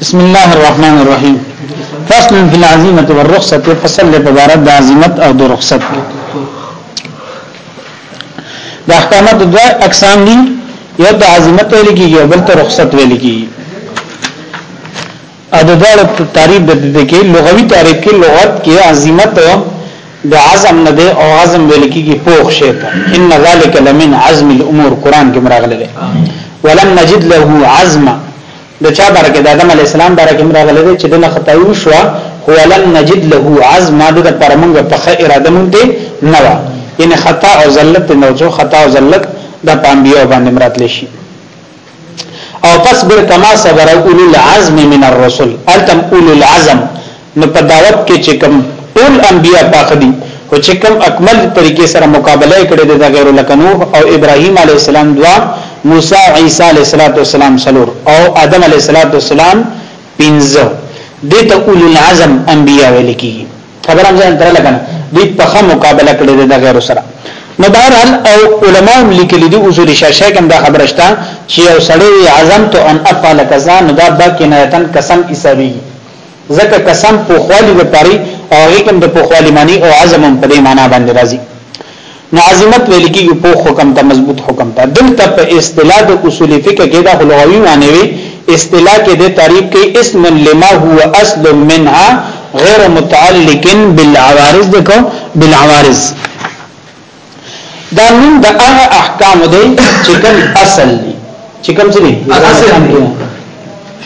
بسم الله الرحمن الرحیم فصل فی العظیمه والرخصه فصل په بار د عظمت او د رخصت د احکامات د دوه اقسام دي یو د عظمت ویل کیږي او بل ته رخصت ویل کیږي او د دواړو تعریف د دې کې لغوي تعریف کې لغت کې عظمت د عزم نه دی او عزم ویل کېږي پوخ شی ته ان ذلک لمن عزم الامور قران کې مراغله ده ولم نجد له عزم د چا برکه د آدم علی السلام برکه مراغله ده چې دغه خدای شو هو لم نجد له عزم د پرمنګ په خه اراده مونږ دی نه و یعنی خطا او ذلت نه جو خطا او ذلت د پامبیو باندې مراد لشي او پس بر کما صبر اولو العزم من الرسل التم اولو العزم نو په دعوت کې چې کوم ټول انبیا پاخ دي او چې کوم اکمل طریقې سره مقابله کړې ده د غیر لکنو او ابراهیم علی السلام دوا موسی عیسی علی السلام سلور او آدم علی السلام پنځه دته اولو العزم انبیا ویل کیږي خبره مې ځان تر لګنه دوی په خه مقابله کړې ده د غیر سره نو بهرحال او علما لیکلي دي اصول شرشه کې دا خبره شته چې یو سړی عزم ته ان افعل کذا نو دا باقی نه تن قسم حسابي ځکه قسم په خالي وپاري او هغه کوم د په خالي معنی او عزم په دې معنی باندې راځي نو عزیمت ویل کیږي پوخ حکم ته مضبوط حکم ته دلته په اصطلاح د اصول فقه کې دا لغوي معنی وي اصطلاح کې د تعریف کې اسم لما هو اصل منها غیر متعلق بالعوارض دکو بالعوارض دا نوم د هغه احکام دی چې کوم اصل دی چې کوم څه دی اصل هم دی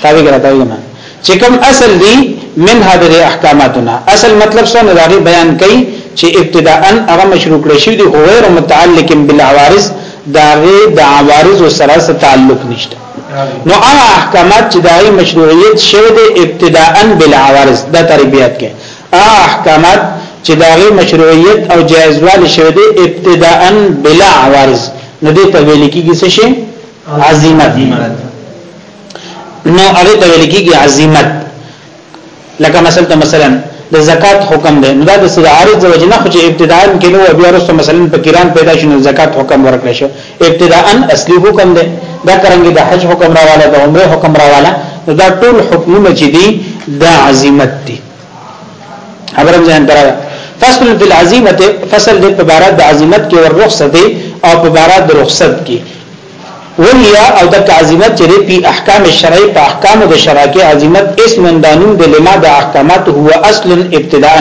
تابع کړه تابع نه چې کوم اصل دي منها د دې احکاماتو نه اصل مطلب څه نه داغي بیان کوي چې ابتداء هغه مشروع کړی شوی دی خو غیر متعلق بالعوارض داغه د عوارض سره څه تعلق نشته نو هغه احکامات چې دای مشروعیت شوه د ابتداء بالعوارض د تربیات کې هغه احکامات چې دای مشروعیت او جایزوال شوه د ابتداء بلا عوارض نو دې ته ویل کېږي څه شي عظیمت نو هغه ته ویل کېږي عزمت لکه مثلا ته مثلا د زکات حکم دی نو دا د سید عارض وجه نه خو چې ابتداء کې نو بیا وروسته مثلا په کران پیدا شنو زکات حکم ورکړ شو ابتداء اصلي حکم دی دا کرنګ د حج حکم راواله د عمره حکم راواله دا ټول حکمونه چې دي دا عزمت دي خبرم ځان درا فصل فی العزیمه فصل د عبارت د عزمت کې ور رخصت او عبارت د رخصت کې ولیا او دک عظمت چې په احکام شرع په احکام د شرع کې عظمت اسم دانون د لما د احکامات هو اصل ابتداء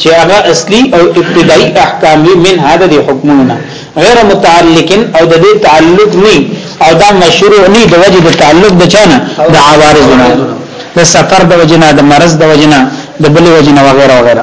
چې هغه اصلي او ابتدایي احکام من هذا د حکمونه غیر متعلق او د دې تعلق نه او دا مشروع نه د وجه د تعلق د چانه د عوارض نه د سفر د وجنه د مرض د وجنه د بل وجنه وغیرہ وغیرہ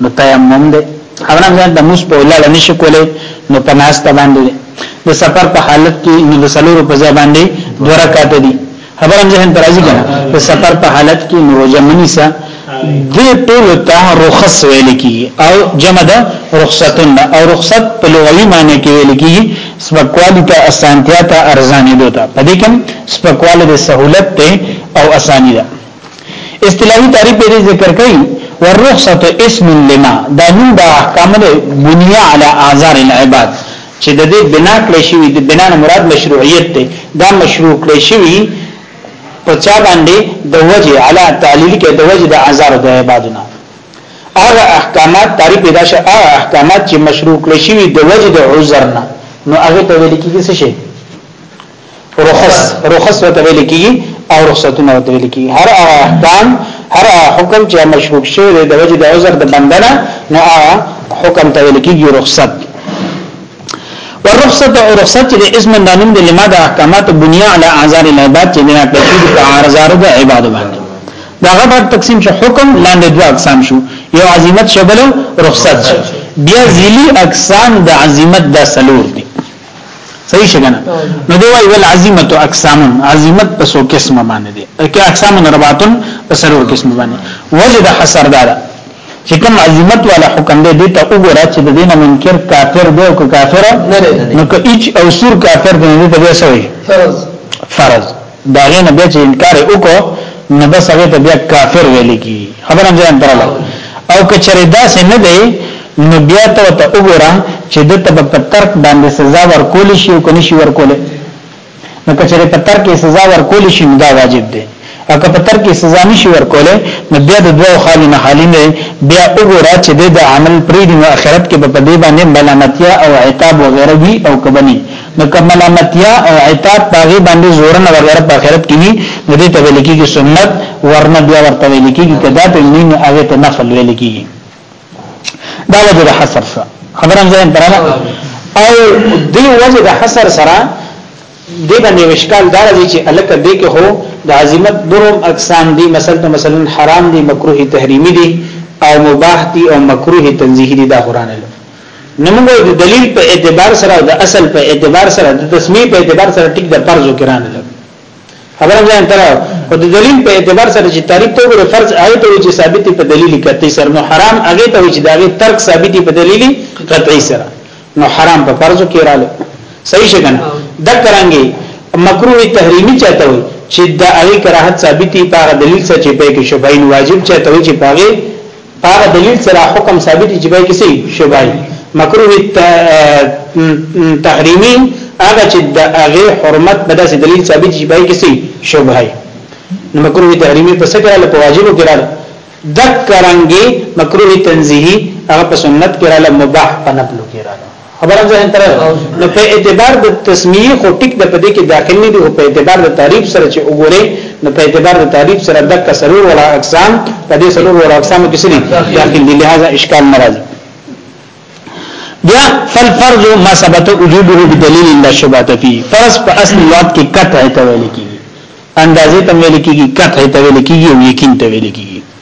نو تیمم دی هغه نه د موس په ولاله نشي کولای نو په ناس ته باندې د سفر په حالت کې نو د سلورو په ځای باندې دوه رکعات دي خبرم ذهن پر راځي کنه د سفر په حالت کې نو روزه منی سا د ټول ته رخص ویل کی او جمع ده رخصتن او رخصت په لغوي معنی کې ویل کی سپکوالی ته اسانتیا ته ارزانی دوتا په دې کې سپکواله د سہولت ته او اسانی ده اصطلاحي تعریف به ذکر کړي والرخصه اسم لما دا نوم د احکام له بنیا علی اعذار العباد چې د دې بنا کړی شوی د بنا نه مراد مشروعیت دی دا مشروع کړی شوی په چا باندې د وجه علی تعلیل کې د وجه د اعذار د عبادنا هغه احکامات تعریف دا شه هغه احکامات چې مشروع کړی شوی د وجه د عذر نه نو هغه ته ویل کېږي څه شي رخص رخص وته ویل کیږي او رخصتونه وته ویل کیږي هر هغه احکام هر هغه حکم چې مشکوک شوی دی د وجه د عذر د بندنه نو هغه حکم ته ویل کیږي رخصت والرخصت او رخصت چې اسم دانم د لما د احکامات بنیا علی اعذار العباد چې بنا کوي په اعذار د عبادت باندې دا غبر تقسیم شو حکم لاندې دوه اقسام شو یو عظمت شبل رخصت شو بیا ذلی اقسام د عظمت د سلور دي صحیح شګنه نو دی وای ول عظیمت اقسام عظیمت په سو قسمه باندې دي کې اقسام رباتن په سرور قسمه باندې وجه د حسر دار چې کوم عظیمت والا حکم دی دته وګوره چې د دینه منکر کافر دی او کافر نو که هیڅ او سور کافر دی نو ته به سوي فرض فرض د هغې نه بیا چې انکار یې وکړو نو بس هغې ته بیا کافر ویل کېږي خبره هم ځای هم تراله او که چېرې داسې نه دی نو بیا ته ورته وګوره چې ده ته به په ترک باندې سزا ورکول شي او که نه شي ورکولی نو که چېرې په ترک یې سزا ورکول شي نو دا واجب دی او که په ترک یې سزا نه شي ورکولی نو بیا د دوو خالي نه خالي نه بیا وګوره چې د عمل پرې دی نو آخرت کې به په دې باندې ملامتیا او عتاب وغیره وي او که به نه نو که ملامتیا او عتاب پاغي باندې زورنه وغیرہ په آخرت کې وي نو دې ته ویل کېږي سنت ورنه بیا ورته ویل کېږي کدا په نین هغه ته نفل ویل کېږي دا وجه د حصر شو خبره هم ځین تراله او دې وجه د حصر سره دې باندې مشکل دار دي چې الک دې کې هو د عظمت دروم اقسام دي مثلا مثلا حرام دي مکروه تحریمی دي او مباح دي او مکروه تنزیهی دي دا قران له نو موږ د دلیل په اعتبار سره او د اصل په اعتبار سره د تسمیه په اعتبار سره ټیک د فرض کرانه لګ خبره ځان تر او د دلیل په اعتبار سره چې تعریف ته وګوره فرض آیت او چې ثابت په دلیل قطعی سره نو حرام هغه ته چې داغه ترک ثابت په دلیل قطعی سره نو حرام په فرض کې رااله صحیح شګنه د کرانګي مکروه تحریمی چاته وي چې د هغه کراهت ثابت په دلیل سره چې په کې شبین واجب چاته وي چې پاغه په هغه دلیل سره حکم ثابت چې به کسی شوبای مکروه تحریمی هغه چې د هغه حرمت په داسې دلیل ثابت چې به کسی شوبای نو مکروه تحریمی په سکه له واجبو کې راځي دک کرانګي مکروه تنزیهی هغه په سنت کې رااله مباح په نفلو کې رااله خبره ځه تر نو په اعتبار د تسمیه خو ټیک د پدې کې داخل نه دی او په اعتبار د تعریف سره چې وګوره نو په اعتبار د تعریف سره د کسرور ولا اقسام په دې سرور ولا اقسام کې سړي داخل دي لہذا اشکال ناراضي بیا فالفرض ما ثبت وجوبه بدلیل لا شبهه فيه فرض په اصل یاد کې قطع ته ویل کیږي اندازې ته ویل کیږي قطع ته ویل کیږي او یقین ته ویل کیږي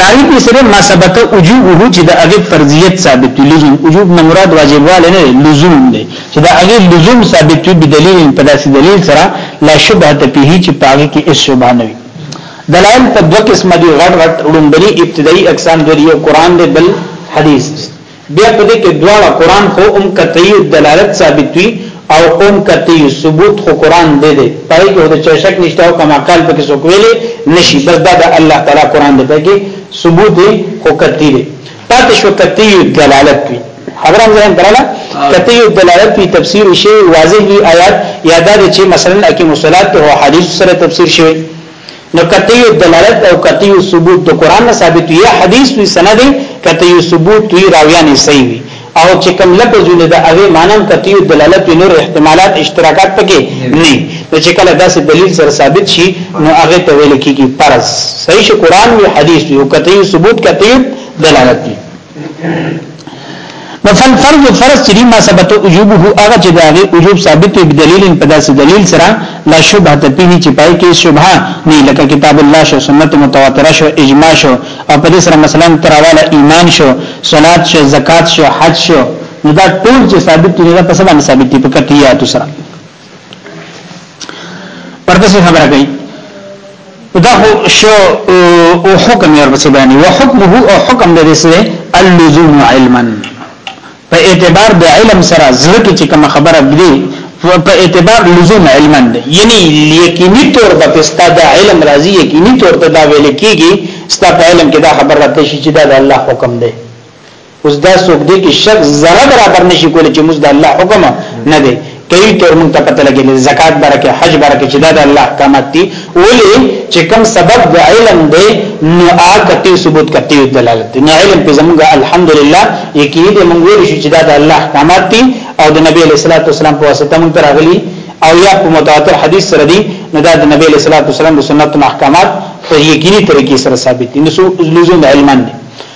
تعریف یې سره ما ثبت وجوبه چې د هغه فرضیت ثابت وي لزوم وجوب نه مراد واجبواله نه لزوم دی چې د هغه لزوم ثابت وي بدلیل په داسې دلیل سره لا شبهه ته پیه چې پاګه کې اس شبهه نه وي دلایل په دوه قسم دي غټ غټ لومبري ابتدایي اقسام دی یو قران دی بل حدیث دی بیا په دې کې دواړه قران خو هم قطعی دلالت ثابت وي او هم قطعی ثبوت خو قران دې دې پای کې د چا شک نشته او کما قال پکې څوک ویلې نشي بس دا د الله تعالی قران دې پکې ثبوت خو قطعی دی پاتې شو قطعی دلالت وي خبره هم ځان دراله قطعی دلالت وي تفسیر شي واضح وي آیات یاده چې مثلا اقیم الصلاه او حدیث سره تفسیر شوی نو قطعی دلالت او قطعی ثبوت د قران نه ثابت وي یا حدیث وي سند قطعی ثبوت وي راویان صحیح وي او چې کوم لفظ ولې د هغه معنی قطعی دلالت وي نور احتمالات اشتراکات پکې نه نو چې کله داسې دلیل سره ثابت شي نو هغه ته ویل کېږي فرض صحیح شي قران وي حدیث وي او قطعی ثبوت قطعی دلالت وي مثلا فرض فرض چې ما ثبت وجوبه هغه چې داغه وجوب ثابت وي بدلیل په داسې دلیل سره لا شبهه ته پیه چې پای کې شبهه نه لکه کتاب الله شو سنت متواتره شو اجماع شو او په دې سره مثلا تراواله ایمان شو صلات شو زکات شو حج شو نو دا ټول چې ثابت دي دا په سبا ثابت دي په کټیاتو سره ورپسې خبره کوي دا خو شو او حکم یې ورپسې بیانې او حکمه او حکم د دې سره اللزوم علما په اعتبار د علم سره زړه چې کوم خبره دی په اعتبار لزوم علما دی یعنی یقیني طور په پستا د علم راضی یقیني طور ته دا ویل کیږي ستا په علم کې دا خبره راته شي چې دا د الله حکم دی اوس دا څوک دی چې شک ذره برابر نشي کولی چې موږ د الله حکم نه دی کوي تر موږ ته پته لګي زکات برکه حج برکه چې دا د الله احکامات دي ولې چې کوم سبب د علم دی نو آکتی ثبوت کتی دلالت نه علم په زموږ الحمدلله یقین دې موږ ویل شو چې دا د الله احکامات دي او د نبی صلی الله علیه وسلم په واسطه موږ راغلي او یا په متواتر حدیث سره دي نو دا د نبی صلی الله علیه وسلم د سنت احکامات په یقیني طریقې سره ثابت دي نو لزوم علمان دي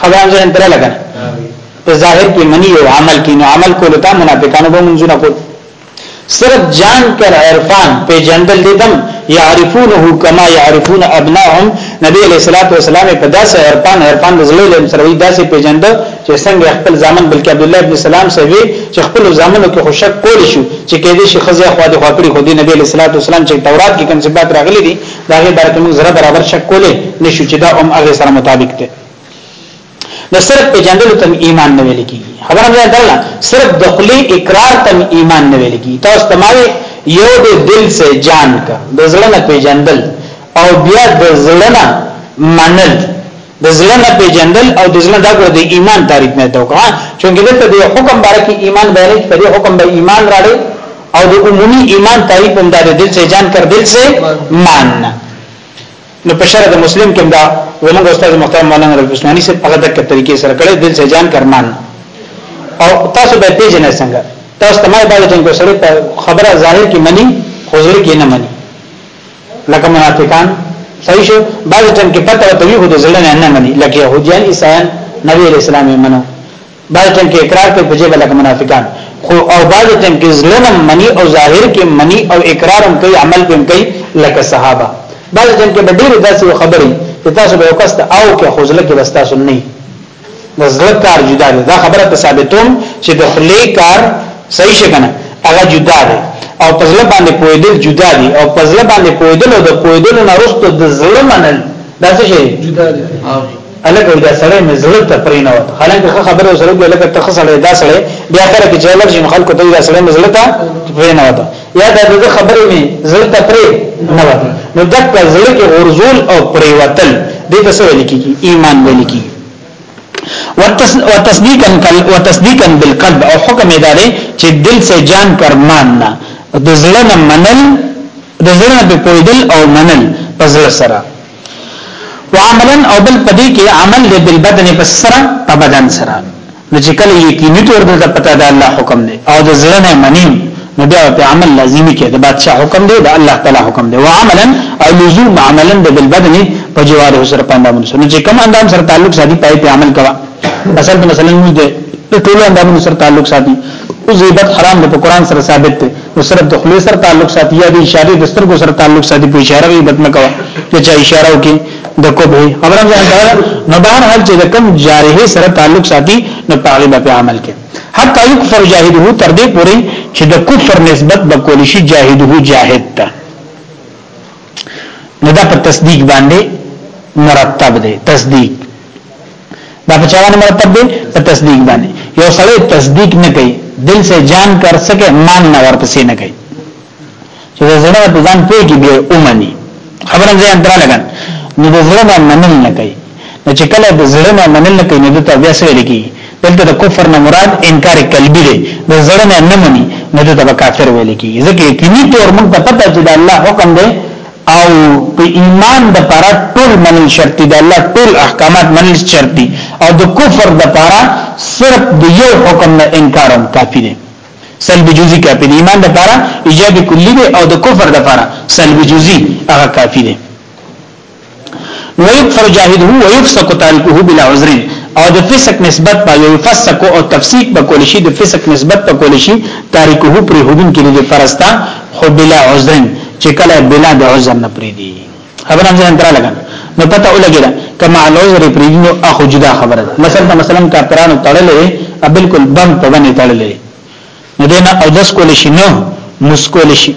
خبره ځین تر لګا په ظاهر کې منی او عمل کې نو عمل کول ته منافقانو به منځونه کول صرف جان کر عرفان په جندل دیدم يعرفونه كما يعرفون ابناهم نبی علیہ الصلوۃ والسلام په داسې عرفان عرفان د زړه لم سره داسې پیجند چې څنګه خپل ځامن بلکې عبد الله ابن سلام سوي چې خپل ځامنو کې خوشک کول شو چې کې دې شي خزه خو د خپل خو دې نبی علیہ الصلوۃ والسلام چې تورات کې کوم صفات راغلي دي دا غي بارک موږ زره برابر شک کولې نشو چې دا هم هغه سره مطابق ده نو صرف په جندل تم ایمان نه ویل کیږي خبره مې درله صرف دخلی اقرار تم ایمان نه ویل کیږي تاسو تماري یو د دل سے جان کا د زړه نه پیجندل او بیا د زړه نه منل د زړه نه پیجندل او د زړه دا ګور د ایمان تعریف نه توکا چونګې دلته د حکم بارکی ایمان بیانې چې په حکم به ایمان راړي او د عمومي ایمان تعریف هم د دل سے جان کر دل سے مان نو په شرع د مسلم کې دا زموږ استاد محترم مولانا رب عثماني سے په دغه طریقې سره کړي دل سے جان کر مان او تاسو به پیژنې څنګه تاسو تمه عبادت کو سره خبره ظاهر کې مني حضور کې نه مني لکه منافقان صحیح شو بعض ټیم کې پته او توی خو د زړه نه نه مني لکه يهوديان عیسایان نبی رسول الله منو بعض ټیم کې اقرار کوي په جبه لکه منافقان خو او بعض ټیم کې زړه نه مني او ظاهر کې مني او اقرار هم کوي عمل هم کوي لکه صحابه بعض ټیم کې ډېر داسې خبرې چې تاسو به وکست او کې خو ځل کې بس تاسو نه د زړه کار جدا دی دا خبره ته ثابتوم چې د خلی کار صحیح شکنه هغه جدا دی او په زړه باندې پویدل جدا دي او په زړه باندې پویدل او د پویدل نه وروسته د زړه منل دا څه شي جدا دي الګ دا سره مې زړه ته پرې نه وته حالانکه خبره سره ګلګه ته خسړې دا سره بیا خره کې جلب جن خلکو ته دا سره مې زړه ته پرې نه وته یا دا د خبرې می زړه ته پرې نه و نو دک په زړه کې غرزول او پرې وتل دې ته څه ویل کیږي ایمان ویل کیږي وتصدیقا کل وتصدیقا بالقلب او حکم ادارې چې دل سے جان پر مان نه د زړه نه منل د زړه په پویدل او منل په زړه سره وعملا او بل پدې کې عمل دې بالبدن په سره په بدن سره نو چې کله یقیني تور دلته پتا ده الله حکم دی او د زړه نه منی نو بیا په عمل لازمی کې د بادشاہ حکم دی د الله تعالی حکم دی وعملا او لزوم عملا د بالبدن په جواره سره پاندامن سره چې کوم اندام سره تعلق ساتي پای په عمل کوا مثلا مثلا موږ د ټول اندامونو سره تعلق ساتي او زیبت حرام د قرآن سره ثابت دی نو صرف د خلی سره تعلق ساتي یا د اشاره د سترګو سره تعلق ساتي په اشاره غیبت نه کوا چې اشاره وکړي د کوبه خبره ده نو بهر حال چې د کم جاره سره تعلق ساتي نو پاغي به عمل کوي حتی یکفر جاهده تر دې پوري چې د کفر نسبت به کول شي جاهده جاهد ته نو دا په تصدیق باندې مرتب دی تصدیق دا په چا باندې مرتب دی په تصدیق باندې یو سړی تصدیق نه کوي دل سے جان کر سکے مان نه ورپسې نه کوي چې زړه په ځان پوي کې به اومني خبره ځان درا لګا نو د زړه نه منل نه کوي نو چې کله د زړه نه منل نه کوي نو ته بیا سره لګي دلته د کفر نه مراد انکار قلبي دی د زړه نه نه مني نو ته به کافر ویل کی ځکه یقیني تور موږ ته پته چې د الله حکم دی او په ایمان د پر ټول منل شرط دی الله ټول احکامات منل شرط دی او د کفر د پر صرف د یو حکم نه انکار هم کافی دی سلب جزئی کافی دی ایمان د پاره ایجاب کلی دی او د کفر د پاره سلب جزئی هغه کافی دی نو یکفر جاهده و یفسق تارکه بلا عذر او د فسق نسبت په یو فسق او تفسیق په کول شي د فسق نسبت په کول شي تارکه پر هدون کې د فرستا خو بلا عذر چې کله بلا د عذر نه پری دی خبر هم ځان تر لګا نو پته ولګی دا کما لوزر پریدنو اخو جدا خبره مثلا مثلا کاپرانو تړلې بالکل بم په باندې تړلې نو دینه او دس کول شي نو مسکول شي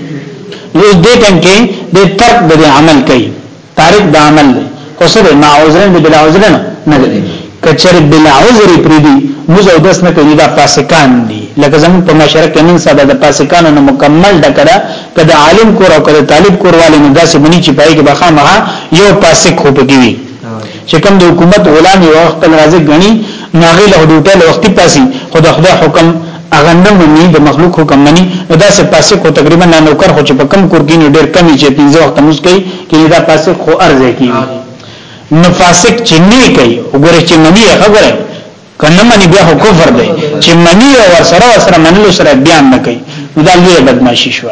نو دې ټیم کې د ترک د عمل کوي تارک د عمل کو سره ما عذرن بلا عذرن نه دی که چېرې بلا عذر پرېږدي لمونځ او اودس نه کوي نو دا فاسقان دي لکه زموږ په معاشره کې نن سبا د فاسقانو نه مکمل ډکه ده که د عالم کور او که د طالب کور والي نو داسې بني چې پای کې به خامخا یو فاسق خو پکې وي چې کوم د حکومت غلام یو خپل رازق غني نو هغه له ډوټه له وختي پاسي خو د خدای حکم هغه نه مني د مخلوق حکم مني نو دا سه پاسه کو تقریبا نه نوکر خو چې په کم کور کې ډېر کمی چې پنځه وخت موږ کوي کې دا پاسه خو ارزه کیږي نو فاسق چې نه کوي وګوره چې منی هغه وره کنه منی بیا خو کفر دی چې منی او سره سره منلو سره بیان نه کوي نو دا لوی بدمعشي شو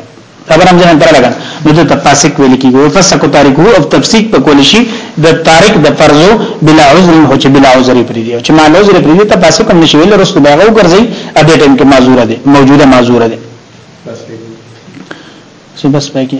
خبرم ځان تر لګا نو ته فاسق ویل کیږي فسق تاریک هو او تفسیق په کول شي د تاریک د فرضو بلا عذر هو چې بلا عذر پرې دی چې ما عذر پرې دی ته فاسق هم نشي ویل رسول الله او ګرځي ا دې ټیم کې معذور دی موجوده معذور دی بس پکې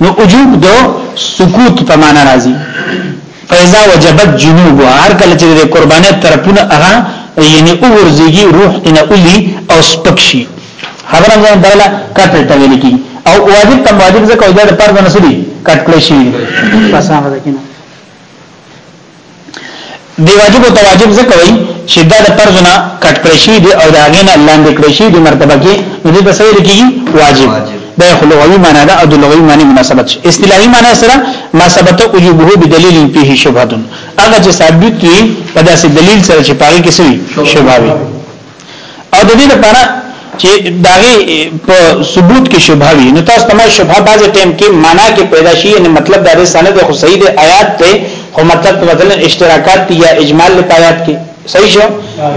نو وجوب دو سکوت په معنا راځي فیضا وجبت جنوب هر کله چې د قربانې طرفونه هغه یعنی اورځيږي روح تنه اولي او سپکشي خبره ده دله کټه ته ویل کی او واجب تم واجب زکه او د پر باندې سړي کټ کړی شي بس هغه ده کینه دی واجب او تواجب څه کوي چې دا د فرض نه کټ کړی شي دی او دا غینه لاندې کړی شي دی مرتبه کې نو دې تسویل کیږي واجب دا خلوی معنی دا او د لغوی معنی مناسبت شي اصطلاحي معنی سره ما ثبت وجوبه بدلیل فيه شبهه هغه چې ثابت وي په داسې دلیل سره چې پاره کې سوي شبهه وي او د دې لپاره چې داغه په ثبوت کې شبهه وي نو تاسو تمه شبهه بعضی ټیم کې معنا کې پیدا شي یعنی مطلب دا دی سند خو صحیح دی آیات ته خو مطلب مثلا اشتراکات دی یا اجمال په آیات کې صحیح شو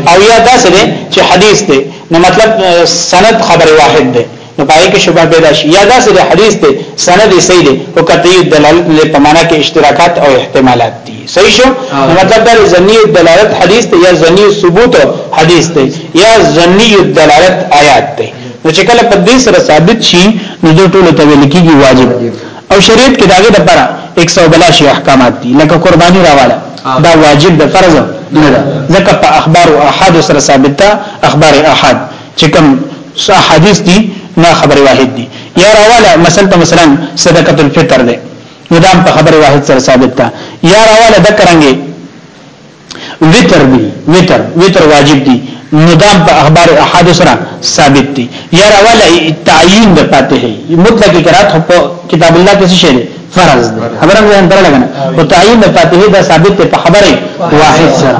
او یا دا څه دی چې حدیث دی نو مطلب سند خبر واحد دی نو پای کې شبه پیدا شي یا داسې د حدیث دی سند یې صحیح دی او قطعی دلالت لري په معنا کې اشتراکات او احتمالات دي صحیح شو نو مطلب دا زنی دلالت حدیث دی یا زنی ثبوت حدیث دی یا زنی دلالت آیات دی نو چې کله په دې سره ثابت شي نو د ټولو ته ویل کېږي واجب او شریعت کې داګه د پر 182 احکامات دي لکه قرباني راواله دا واجب د فرض نه ده ځکه په اخبار او احاد سره ثابته اخبار احاد چې کوم احادیث دي نه خبر واحد دي یا راواله مثلا مثلا صدقه الفطر ده نو دا په خبر واحد سره ثابت ده یا راواله د کرانګي وتر دي وتر وتر واجب دي نو دا په اخبار احاد سره ثابت دي یا راواله تعین د فاتحه مطلق قرات په کتاب الله کې څه شی فرض ده خبره مې اندر لګنه او تعین د فاتحه دا ثابت په خبره واحد سره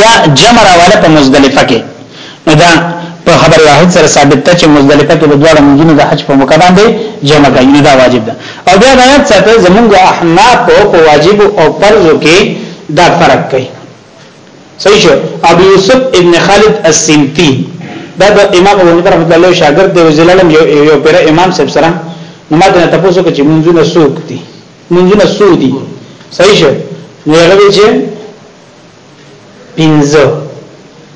یا جمع راواله په مزدلفه کې نو دا په خبر واحد سره ثابت ته چې مزدلفه کې د دواړو منځونو د حج په موقع باندې جمع کوي دا واجب ده او بیا دا یاد ساته زمونږ احناف په واجب او فرض کې دا فرق کوي صحیح شو ابو یوسف ابن خالد السمتی دا د امام ابو حنیفه رحمۃ اللہ شاګرد دی وزلالم یو یو پر امام صاحب سره نو ماته نه تاسو کې چې منځونه سوق دي منځونه سودي صحیح شه نو هغه چې پنځه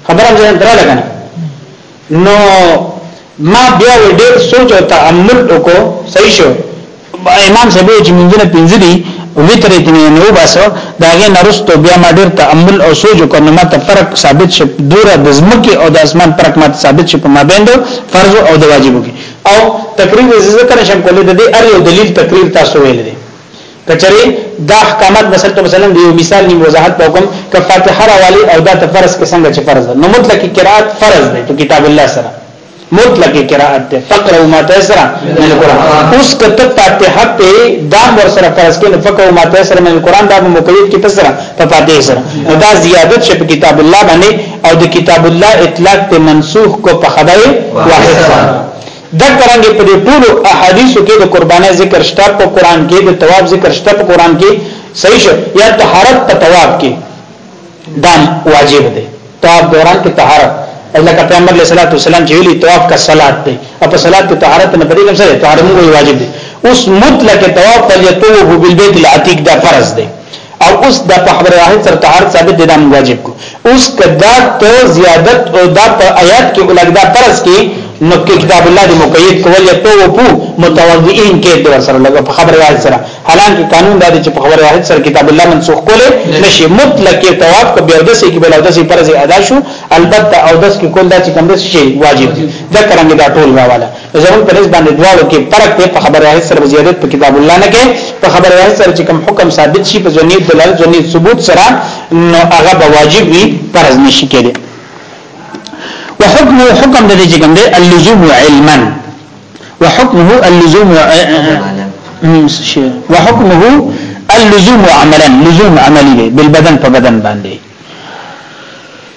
خبره ځان درا لګنه نو ما بیا ډېر سوچ او تأمل وکړو صحیح شو امام صاحب چې منځنه پنځه دي وتر دې نه وباسو دا غي نرستو بیا ما ډېر تأمل او سوچ وکړو نو ما ته فرق ثابت شپ دوره د زمکه او د اسمان فرق ما ثابت شپ ما بین دو فرض او د واجبو کې او تقریر ذکر شم کولې د دې ار یو دلیل تقریر تاسو ویل دي کچره دا احکامات مثلا ته مثلا یو مثال نیم وضاحت وکم ک فاتحه راوالی او دا ته فرض کې څنګه چې فرض نو مطلق قرات فرض دی په کتاب الله سره مطلق قرات ده فقره ما تسرا من القران اوس کته فاتحه په دا ور سره فرض کې نو فقره ما تسرا من القران دا مقید کې تسرا په فاتحه سره نو دا زیادت شپ کتاب الله باندې او د کتاب الله اطلاق ته منسوخ کو په خدای واحد سره دغه رنګ په دې ټولو احادیثو کې د قربانۍ ذکر شته په قران کې د ثواب ذکر شته په قران کې صحیح شو یا طهارت په ثواب کې دا واجب دی طواف دوران کې طهارت الله کا پیغمبر علیہ الصلوۃ والسلام چې ویلي طواف کا صلات دی او په صلات کې طهارت نه پدې کوم سره طهارت مو واجب دی اوس مطلق طواف فلیتوه بالبیت العتیق دا فرض دی او اوس دا په خبر واحد سره طهارت ثابت دي دا موږ واجب کو اوس کدا ته زیادت او دا په آیات کې ولګدا پرس کې نو کې کتاب الله دی مقید کول یا تو وو متوضئین کې د سره لګ په خبر واحد سره حالانکه قانون دا دی چې په خبر واحد سره کتاب الله منسوخ کوله نشي مطلق کې طواف کو بیا دسې کې بل دسې پرز ادا شو البته او دس کې کول دا چې کوم دس شي واجب دا کرانګي دا ټول راواله زمون په نسبت باندې دواړو کې فرق دی په خبره هیڅ سره زیادت په کتاب الله نه کې په خبره هیڅ سره چې کوم حکم ثابت شي په ځنی دلال ځنی ثبوت سره نو هغه به واجب وي فرض نشي کېدی وحكمه حكم د دې چې کوم دی اللزوم علما وحكمه اللزوم وحكمه اللزوم عملا لزوم عملي بالبدن په بدن باندې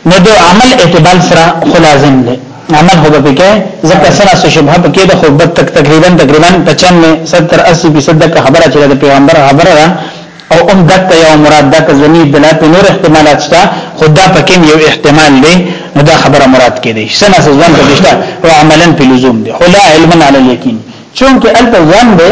نو د عمل اعتبار سره خو لازم دی عمل هو به کې ځکه سره څه شبهه پکې د خو بد تک تقریبا تقریبا 95 70 80 فیصد د خبره چې د پیغمبر خبره ده او ام دک یو مراد دک زنی دلات نور احتمالات شته خدا پکې یو احتمال دی نو دا خبره مراد کې دی سنه ځان ته دشته او عملا په لزوم دی خو لا علما علی الیقین چونکه البته ځان دی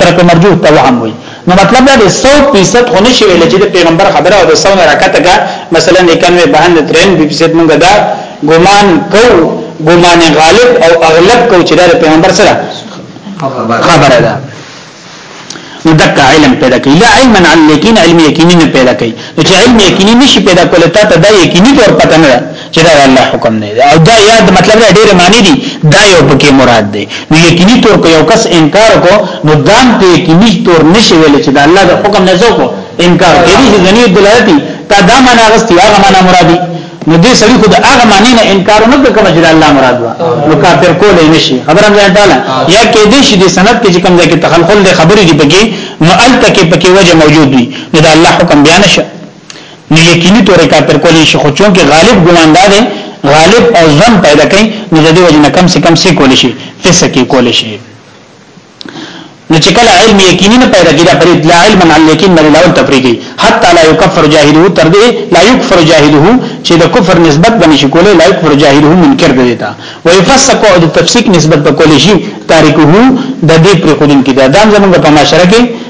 ترک مرجوح ته وهم وي نو مطلب دا دی 100% خو نشي ویل چې د پیغمبر خبره او د سو نه راکته کا مثلا 91 92 93% موږ دا ګمان کو ګمان غالب او اغلب کو چې د پیغمبر سره خبره ده نو دک علم پیدا کوي لا علم عن لیکن علم یقیني نه پیدا کوي نو چې علم یقیني نشي پیدا کولای ته دا یقیني تور پته نه چې دا الله حکم نه دی او دا یاد مطلب دا ډېر معنی دي دا یو پکې مراد دی نو یقیني تور کو یو کس انکار کو نو دام ته یقیني تور نشي ویل چې دا الله د حکم نه زو کو انکار کوي چې غنی دلالتي تا دا معنی غستي هغه معنی مرادي نو دې سړي خو د هغه معنی نه انکار نه کوي چې الله مراد وا نو کافر کول نه شي خبره مې ډاله یا کې دې شي د سند کې کوم ځای کې تخلخل د خبرې دی پکې نو الته کې پکې وجه موجود وي نو دا الله حکم بیان شي نو یقیني تور کافر کولی شي خو چونکه غالب ګمان ده غالب او ځم پیدا کوي نو د دې وجنه کم سه کم سه کولی شي فسق کولی شي نو چې کله علم یقیني نه پیدا کیدا پر لا علم عن یقین بل الاول تفریقی حتا لا یکفر جاهله تر دې لا یکفر جاهله چې د کفر نسبت باندې شي کولی لا یکفر جاهله منکر دی تا و یفسق او د تفسیق نسبت به کولی شي تاریکه د دې پر خودن کې دا دام زمونږ په معاشره کې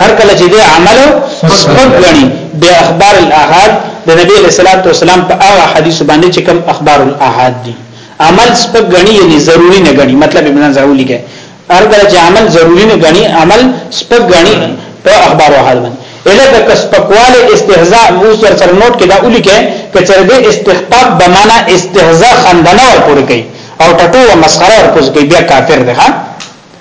هر کله چې د عمل سپک غني د اخبار الاحاد د نبی علیہ الصلوۃ والسلام په هغه حدیث باندې چې کوم اخبار الاحاد دي عمل سپک غني یعنی ضروری نه غني مطلب ابن زاولی کې هر کله چې عمل ضروری نه غني عمل سپک غني په اخبار الاحاد باندې الکه کس پکواله استهزاء اوس ور سره نوٹ کې دا ولي کې کچره د استخفاف به معنا استهزاء خندنه ور پورې کوي او ټټو مسخره ور پوز کوي بیا کافر دی ها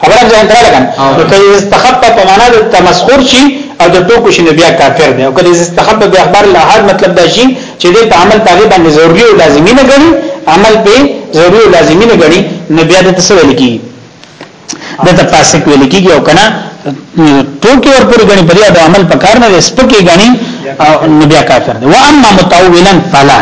خبره ځان تر لګن نو کله استخف په معنا د تمسخر شي او د ټوکو شي بیا کافر دی او کله استخف به اخبار له حد مطلب دا شي چې د عمل پاګې باندې ضروري او لازمي نه غني عمل به ضروري او لازمي نه غني نو بیا د تسویل کی د تفاسق ویل کیږي او کنه ټوکی ورپورې غني په دې اډو عمل پکار نه دی سپکه غني او نبي کافر دی واما متاولا فلا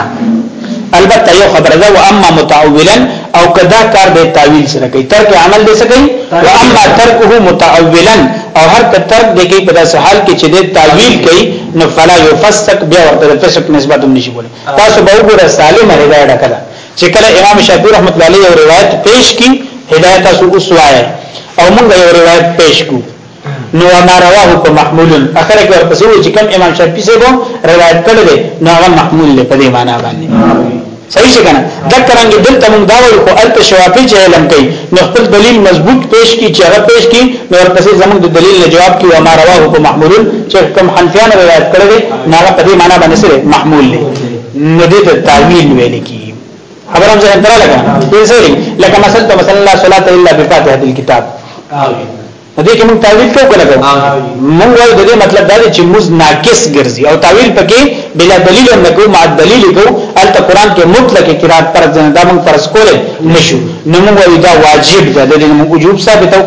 البته یو خبره ده واما متاولا او کدا کار به تعویل سره کوي ترک عمل دې سره کوي واما ترکه متاولا او هر ترک دې کوي په داسې حال کې چې دې تعویل کوي نو فلا یفسق بیا ورته فسق نسبت هم نشي کولی تاسو به وګوره سالم هدايه ډکړه چې کله امام شافعي رحمت الله علیه یو روایت پیش کی هدایت تاسو اوسوایه او موږ یو روایت پیش کو نو ما رواه په محمول اخر کې ورپسې و چې کوم امام شافعي سه وو روایت کړی دی نو هغه محمول له پدې معنا باندې صحیح څنګه دا څنګه دلته موږ دا وایو او الته شوافی چې علم کوي نو خپل دلیل مضبوط پیش کی چې هغه پیش کی نو ورپسې زموږ د دلیل نه جواب کی او ما رواه په محمول چې کوم حنفیان روایت کړی دی نو هغه پدې معنا باندې سره محمول دی نو دې ته تعویل ویل کی خبر هم ځان درا لګا دې سری لکه مثلا ته مثلا لا صلاه الا بفاتحه الكتاب دې کې موږ تعویل کو کنه موږ وایو دې مطلب دا دی چې موږ ناقص ګرځي او تعویل پکې بلا دلیل نه کو مع دلیل کو ال قرآن کې مطلق قرات پر ځنه دا موږ فرض کول نشو نو موږ وایو دا واجب ده د دې موږ وجوب ثابتو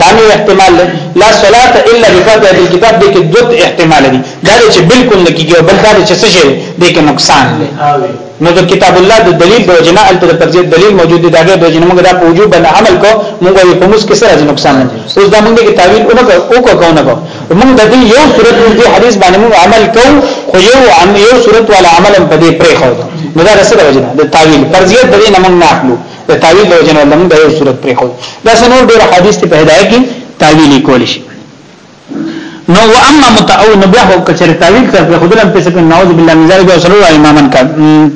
دا نه احتمال لا صلاه الا بفاتحه الكتاب دې کې دوه احتمال دي دا چې بالکل نه کیږي بل دا چې څه شي د کې نقصان دی نو د کتاب الله د دلیل د وجنه ال تر پرځې دلیل موجود دی دا د وجنه موږ دا په وجوب باندې عمل کو موږ یې په موږ کې سره نقصان نه اوس دا موږ کې تعویل اونګه او کو کو نه کو موږ د دې یو صورت د حدیث باندې موږ عمل کو خو یو عم یو صورت ولا عمل په دې پرې خو نو دا سره وجنه د تعویل پرځې د دې نه موږ نه اخلو د تعویل د وجنه موږ د یو صورت پرې خو دا سنور ډېر حدیث په هدايه کې تعویل کول شي نو و اما متعو نو بیا هو کچره تعویل کړ په خدای په سکه نعوذ بالله من ذلک او صلی الله امامن کا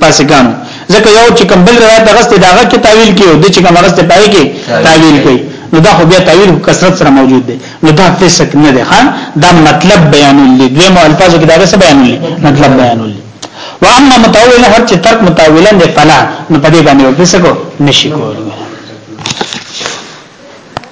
پاسکانو ځکه یو چې کوم بل روایت غسته داغه کې تعویل کیو د چې کوم غسته پای کې تعویل کوي نو دا خو بیا تعویل کثرت سره موجود دی نو دا فسق نه دی خان دا مطلب بیانول دي دوی مو الفاظو کې دا څه بیانول دي مطلب بیانول دي و اما متعوله هر چې ترک متعولا دی فلا نو په دې باندې فسق نشي کولای